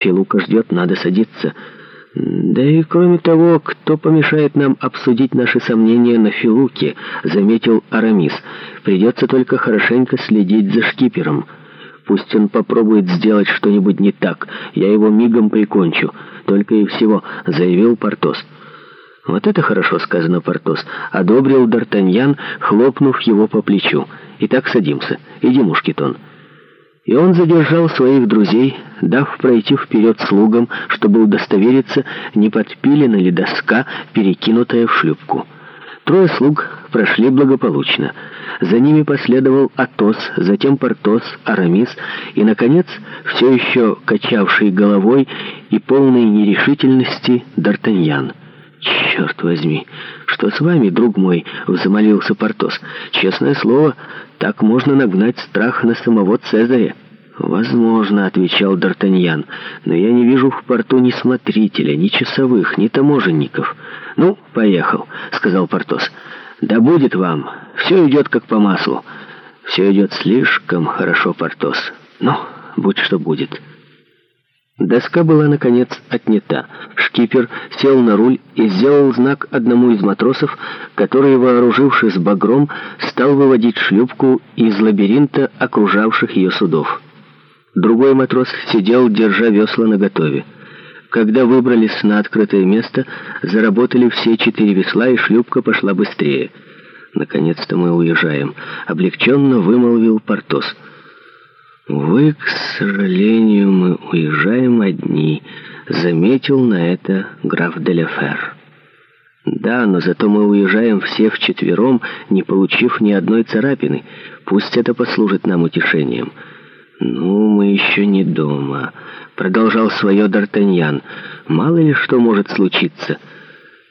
Филука ждет, надо садиться. Да и кроме того, кто помешает нам обсудить наши сомнения на Филуке, заметил Арамис. Придется только хорошенько следить за шкипером. Пусть он попробует сделать что-нибудь не так, я его мигом прикончу. Только и всего, заявил Портос. Вот это хорошо сказано, Портос, одобрил Д'Артаньян, хлопнув его по плечу. Итак, садимся. Иди, Мушкетон и он задержал своих друзей, дав пройти вперед слугам, чтобы удостовериться, не подпилена ли доска, перекинутая в шлюпку. Трое слуг прошли благополучно. За ними последовал Атос, затем Портос, Арамис и, наконец, все еще качавший головой и полный нерешительности Д'Артаньян. «Черт возьми! Что с вами, друг мой?» — взмолился Портос. «Честное слово, так можно нагнать страх на самого Цезаря». «Возможно», — отвечал Д'Артаньян, — «но я не вижу в порту ни смотрителя, ни часовых, ни таможенников». «Ну, поехал», — сказал Портос. «Да будет вам. Все идет как по маслу». «Все идет слишком хорошо, Портос. Ну, будь что будет». Доска была, наконец, отнята. Шкипер сел на руль и сделал знак одному из матросов, который, вооружившись багром, стал выводить шлюпку из лабиринта окружавших ее судов. Другой матрос сидел, держа весла наготове. Когда выбрались на открытое место, заработали все четыре весла, и шлюпка пошла быстрее. «Наконец-то мы уезжаем», — облегченно вымолвил Портос — «Вы, к сожалению, мы уезжаем одни», — заметил на это граф Деляфер. «Да, но зато мы уезжаем все вчетвером, не получив ни одной царапины. Пусть это послужит нам утешением». «Ну, мы еще не дома», — продолжал свое Д'Артаньян. «Мало ли что может случиться».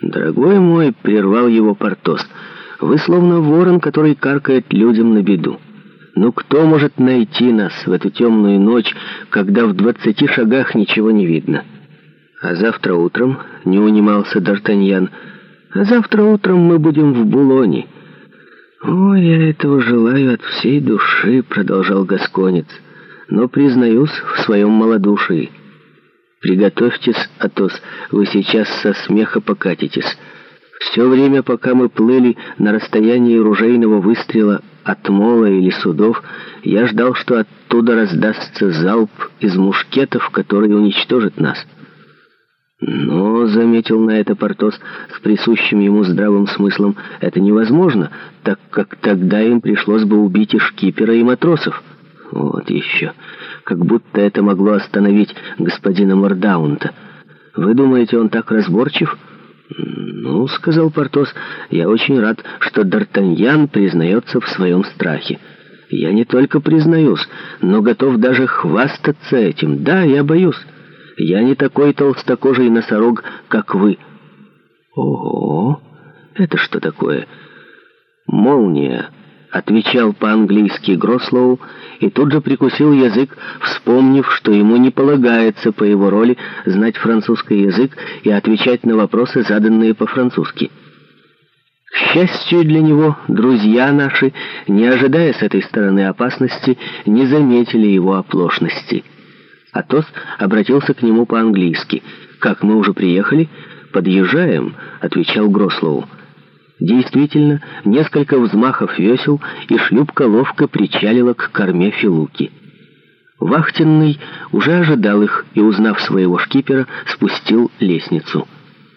«Дорогой мой», — прервал его Портос, — «вы словно ворон, который каркает людям на беду». Но кто может найти нас в эту темную ночь, когда в двадцати шагах ничего не видно? А завтра утром, — не унимался Д'Артаньян, — а завтра утром мы будем в Булоне. «О, я этого желаю от всей души», — продолжал Гасконец, — «но признаюсь в своем малодушии». «Приготовьтесь, Атос, вы сейчас со смеха покатитесь». Все время, пока мы плыли на расстоянии ружейного выстрела от мола или судов, я ждал, что оттуда раздастся залп из мушкетов, который уничтожит нас. Но, — заметил на это Портос с присущим ему здравым смыслом, — это невозможно, так как тогда им пришлось бы убить и шкипера, и матросов. Вот еще. Как будто это могло остановить господина Мордаунта. Вы думаете, он так разборчив?» «Ну, — сказал Портос, — я очень рад, что Д'Артаньян признается в своем страхе. Я не только признаюсь, но готов даже хвастаться этим. Да, я боюсь. Я не такой толстокожий носорог, как вы». «Ого! Это что такое?» «Молния!» отвечал по-английски Грослоу и тут же прикусил язык, вспомнив, что ему не полагается по его роли знать французский язык и отвечать на вопросы, заданные по-французски. К счастью для него, друзья наши, не ожидая с этой стороны опасности, не заметили его оплошности. Атос обратился к нему по-английски. «Как мы уже приехали?» «Подъезжаем», — отвечал Грослоу. Действительно, несколько взмахов весел, и шлюпка ловко причалила к корме Филуки. Вахтенный уже ожидал их и, узнав своего шкипера, спустил лестницу.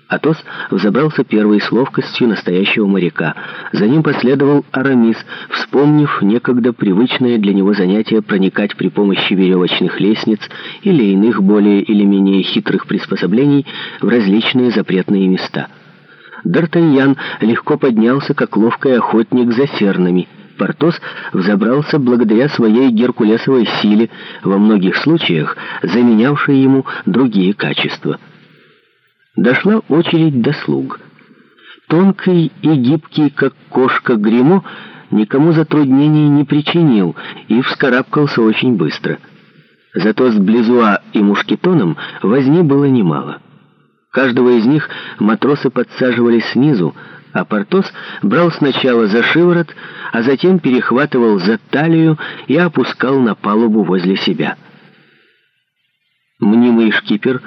Атос взобрался первой с ловкостью настоящего моряка. За ним последовал Арамис, вспомнив некогда привычное для него занятие проникать при помощи веревочных лестниц или иных более или менее хитрых приспособлений в различные запретные места – Д'Артаньян легко поднялся, как ловкий охотник за сернами. Портос взобрался благодаря своей геркулесовой силе, во многих случаях заменявшей ему другие качества. Дошла очередь до слуг. Тонкий и гибкий, как кошка Гримо, никому затруднений не причинил и вскарабкался очень быстро. Зато с Близуа и Мушкетоном возни было немало. Каждого из них матросы подсаживали снизу, а Портос брал сначала за шиворот, а затем перехватывал за талию и опускал на палубу возле себя. Мнимый шкипер